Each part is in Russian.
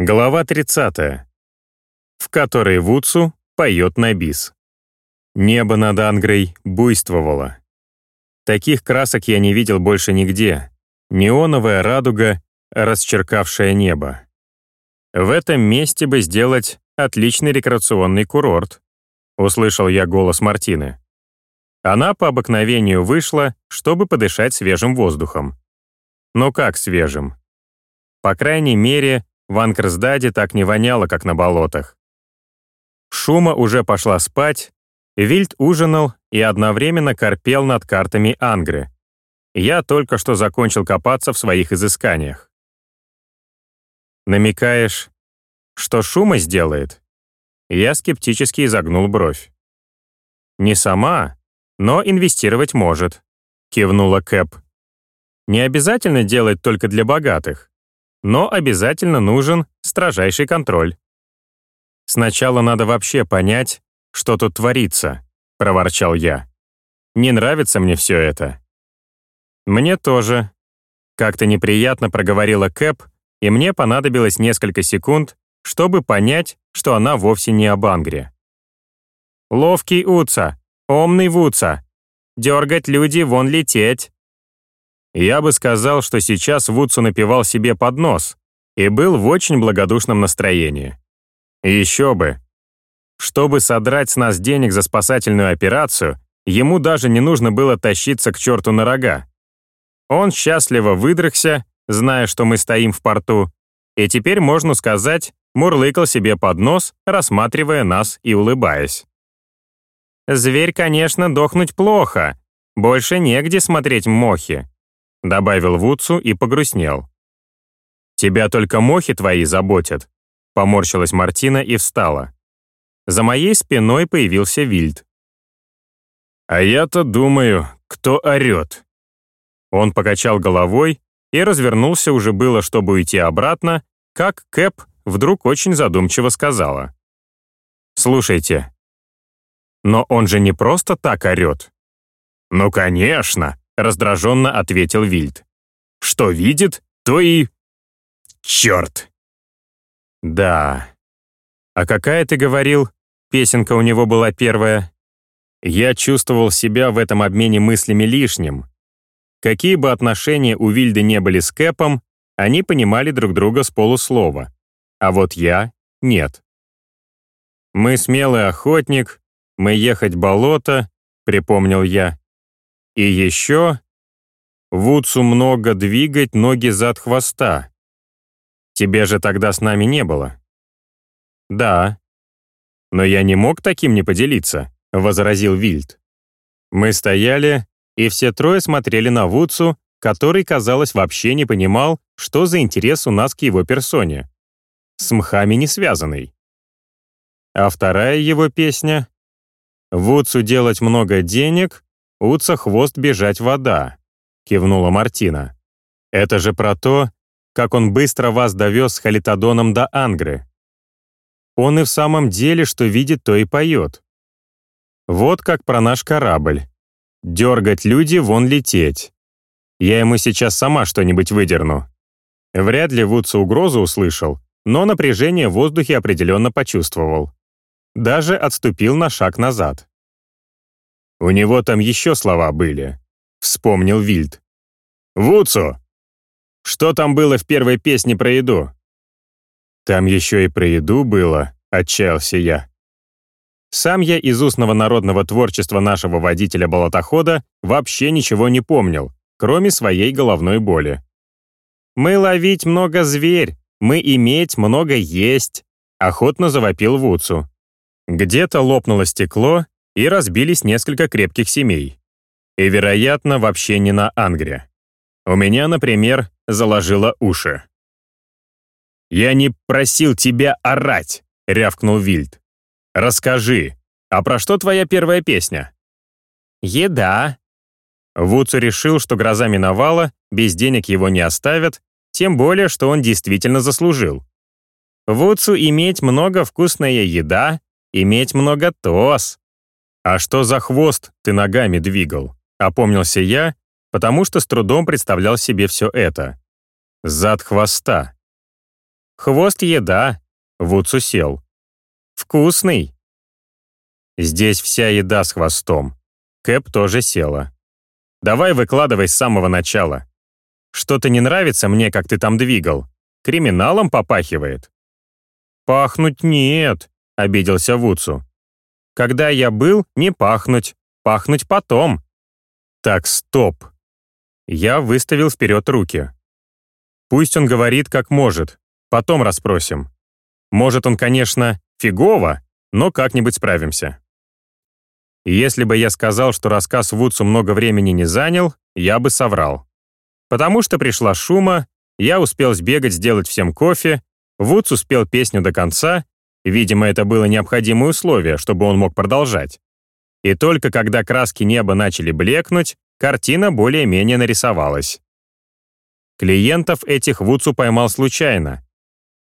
Глава 30, в которой Вудсу поет на бис. Небо над Ангрой буйствовало. Таких красок я не видел больше нигде. Неоновая радуга, расчеркавшая небо. В этом месте бы сделать отличный рекреационный курорт. Услышал я голос Мартины. Она по обыкновению вышла, чтобы подышать свежим воздухом. Но как свежим? По крайней мере, в Анкерсдаде так не воняло, как на болотах. Шума уже пошла спать, Вильд ужинал и одновременно корпел над картами Ангры. Я только что закончил копаться в своих изысканиях. Намекаешь, что Шума сделает? Я скептически изогнул бровь. Не сама, но инвестировать может, кивнула Кэп. Не обязательно делать только для богатых но обязательно нужен строжайший контроль. «Сначала надо вообще понять, что тут творится», — проворчал я. «Не нравится мне все это». «Мне тоже». Как-то неприятно проговорила Кэп, и мне понадобилось несколько секунд, чтобы понять, что она вовсе не об Ангре. «Ловкий Уца, умный Вуца, дергать люди вон лететь», я бы сказал, что сейчас Вудсу напевал себе под нос и был в очень благодушном настроении. еще бы. Чтобы содрать с нас денег за спасательную операцию, ему даже не нужно было тащиться к черту на рога. Он счастливо выдрыхся, зная, что мы стоим в порту, и теперь, можно сказать, мурлыкал себе под нос, рассматривая нас и улыбаясь. «Зверь, конечно, дохнуть плохо. Больше негде смотреть мохи добавил Вудсу и погрустнел. «Тебя только мохи твои заботят», — поморщилась Мартина и встала. За моей спиной появился Вильд. «А я-то думаю, кто орет?» Он покачал головой и развернулся уже было, чтобы уйти обратно, как Кэп вдруг очень задумчиво сказала. «Слушайте, но он же не просто так орет». «Ну, конечно!» Раздраженно ответил Вильд. «Что видит, то и... Черт!» «Да. А какая, ты говорил, песенка у него была первая?» Я чувствовал себя в этом обмене мыслями лишним. Какие бы отношения у Вильды не были с Кэпом, они понимали друг друга с полуслова. А вот я — нет. «Мы смелый охотник, мы ехать болото», — припомнил я. И еще Вудсу много двигать ноги зад хвоста. Тебе же тогда с нами не было. Да. Но я не мог таким не поделиться, возразил Вильд. Мы стояли, и все трое смотрели на Вудсу, который, казалось, вообще не понимал, что за интерес у нас к его персоне. С мхами не связанный. А вторая его песня «Вудсу делать много денег, «Уца хвост бежать вода», — кивнула Мартина. «Это же про то, как он быстро вас довез с халитодоном до Ангры. Он и в самом деле, что видит, то и поет. Вот как про наш корабль. Дергать люди, вон лететь. Я ему сейчас сама что-нибудь выдерну». Вряд ли Вудса угрозу услышал, но напряжение в воздухе определенно почувствовал. Даже отступил на шаг назад. У него там еще слова были», — вспомнил Вильд. «Вуцу! Что там было в первой песне про еду?» «Там еще и про еду было», — отчаялся я. Сам я из устного народного творчества нашего водителя-болотохода вообще ничего не помнил, кроме своей головной боли. «Мы ловить много зверь, мы иметь много есть», — охотно завопил Вуцу. Где-то лопнуло стекло, и разбились несколько крепких семей. И, вероятно, вообще не на Ангре. У меня, например, заложило уши. «Я не просил тебя орать», — рявкнул Вильд. «Расскажи, а про что твоя первая песня?» «Еда». Вуцу решил, что гроза миновала, без денег его не оставят, тем более, что он действительно заслужил. Вуцу иметь много вкусная еда, иметь много тос, «А что за хвост ты ногами двигал?» — опомнился я, потому что с трудом представлял себе все это. Зад хвоста. Хвост еда. Вудсу сел. Вкусный. Здесь вся еда с хвостом. Кэп тоже села. Давай выкладывай с самого начала. Что-то не нравится мне, как ты там двигал. Криминалом попахивает. Пахнуть нет, обиделся Вудсу. Когда я был, не пахнуть. Пахнуть потом. Так, стоп. Я выставил вперед руки. Пусть он говорит, как может. Потом расспросим. Может, он, конечно, фигово, но как-нибудь справимся. Если бы я сказал, что рассказ Вудсу много времени не занял, я бы соврал. Потому что пришла шума, я успел сбегать сделать всем кофе, Вудс успел песню до конца, видимо, это было необходимое условие, чтобы он мог продолжать. И только когда краски неба начали блекнуть, картина более-менее нарисовалась. Клиентов этих Вудсу поймал случайно.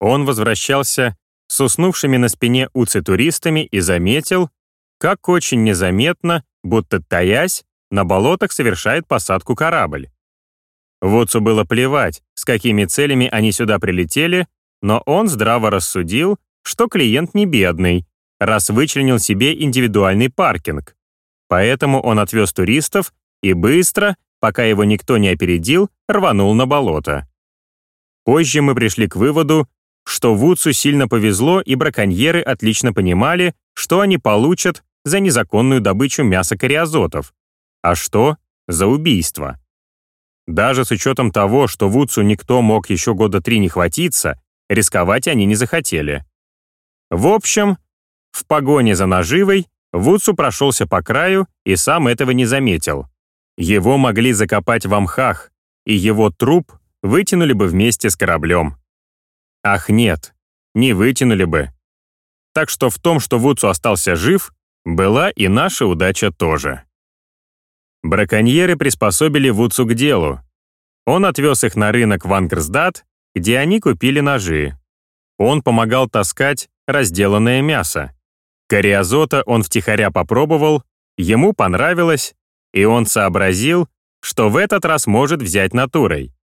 Он возвращался с уснувшими на спине уци-туристами и заметил, как очень незаметно, будто таясь, на болотах совершает посадку корабль. Вудсу было плевать, с какими целями они сюда прилетели, но он здраво рассудил, что клиент не бедный, раз вычленил себе индивидуальный паркинг. Поэтому он отвез туристов и быстро, пока его никто не опередил, рванул на болото. Позже мы пришли к выводу, что Вудсу сильно повезло, и браконьеры отлично понимали, что они получат за незаконную добычу мяса кариазотов, а что за убийство. Даже с учетом того, что Вудсу никто мог еще года три не хватиться, рисковать они не захотели. В общем, в погоне за наживой Вудсу прошелся по краю и сам этого не заметил. Его могли закопать в мхах, и его труп вытянули бы вместе с кораблем. Ах нет, не вытянули бы. Так что в том, что Вудсу остался жив, была и наша удача тоже. Браконьеры приспособили Вудсу к делу. Он отвез их на рынок в Ангрсдат, где они купили ножи. Он помогал таскать разделанное мясо. Кориазота он втихаря попробовал, ему понравилось, и он сообразил, что в этот раз может взять натурой.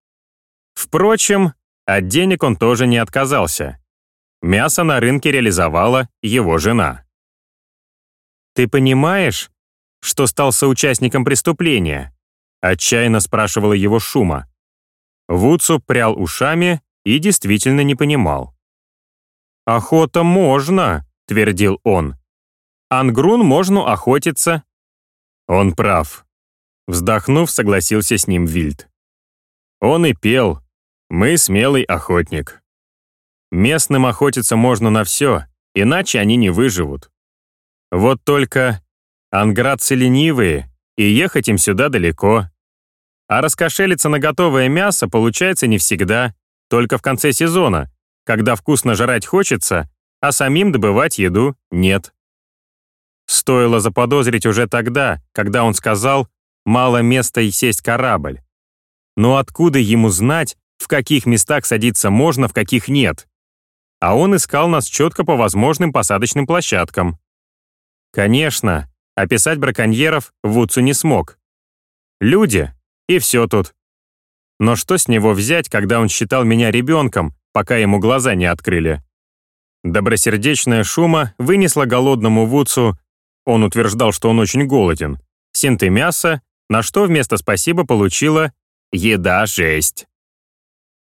Впрочем, от денег он тоже не отказался. Мясо на рынке реализовала его жена. «Ты понимаешь, что стал соучастником преступления?» Отчаянно спрашивала его Шума. Вудсу прял ушами и действительно не понимал. «Охота можно», — твердил он. «Ангрун можно охотиться». Он прав. Вздохнув, согласился с ним Вильд. Он и пел «Мы смелый охотник». Местным охотиться можно на все, иначе они не выживут. Вот только анградцы ленивые, и ехать им сюда далеко. А раскошелиться на готовое мясо получается не всегда, только в конце сезона, когда вкусно жрать хочется, а самим добывать еду нет. Стоило заподозрить уже тогда, когда он сказал «мало места и сесть корабль». Но откуда ему знать, в каких местах садиться можно, в каких нет? А он искал нас четко по возможным посадочным площадкам. Конечно, описать браконьеров Вудсу не смог. Люди, и все тут. Но что с него взять, когда он считал меня ребенком, пока ему глаза не открыли? Добросердечная шума вынесла голодному Вудсу, он утверждал, что он очень голоден, синты мяса, на что вместо спасибо получила «еда жесть».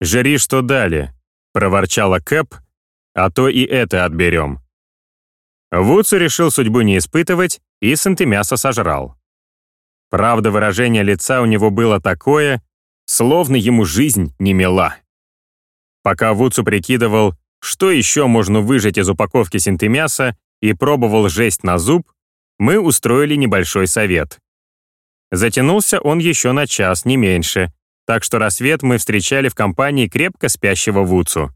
«Жри, что дали», — проворчала Кэп, «а то и это отберем». Вудсу решил судьбу не испытывать и сантимясо сожрал. Правда, выражение лица у него было такое, словно ему жизнь не мила. Пока Вудсу прикидывал, что еще можно выжать из упаковки синтемяса и пробовал жесть на зуб, мы устроили небольшой совет. Затянулся он еще на час, не меньше, так что рассвет мы встречали в компании крепко спящего Вудсу.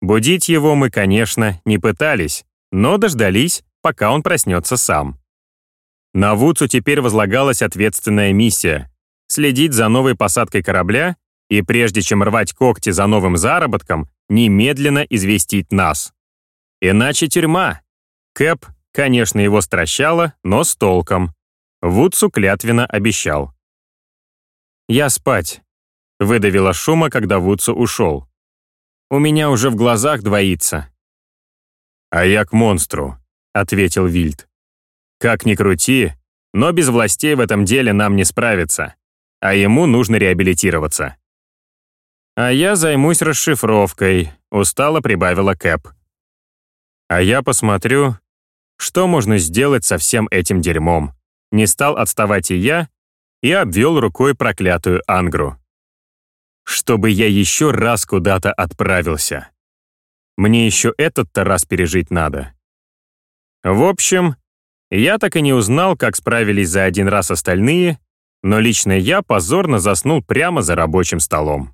Будить его мы, конечно, не пытались, но дождались, пока он проснется сам. На Вудсу теперь возлагалась ответственная миссия — следить за новой посадкой корабля и прежде чем рвать когти за новым заработком, немедленно известить нас. Иначе тюрьма. Кэп, конечно, его стращала, но с толком. Вудсу клятвенно обещал. «Я спать», — выдавила шума, когда Вудсу ушел. У меня уже в глазах двоится». «А я к монстру», — ответил Вильд. «Как ни крути, но без властей в этом деле нам не справиться, а ему нужно реабилитироваться». «А я займусь расшифровкой», — устало прибавила Кэп. «А я посмотрю, что можно сделать со всем этим дерьмом?» Не стал отставать и я, и обвел рукой проклятую Ангру. «Чтобы я еще раз куда-то отправился. Мне еще этот-то раз пережить надо». В общем, я так и не узнал, как справились за один раз остальные, но лично я позорно заснул прямо за рабочим столом.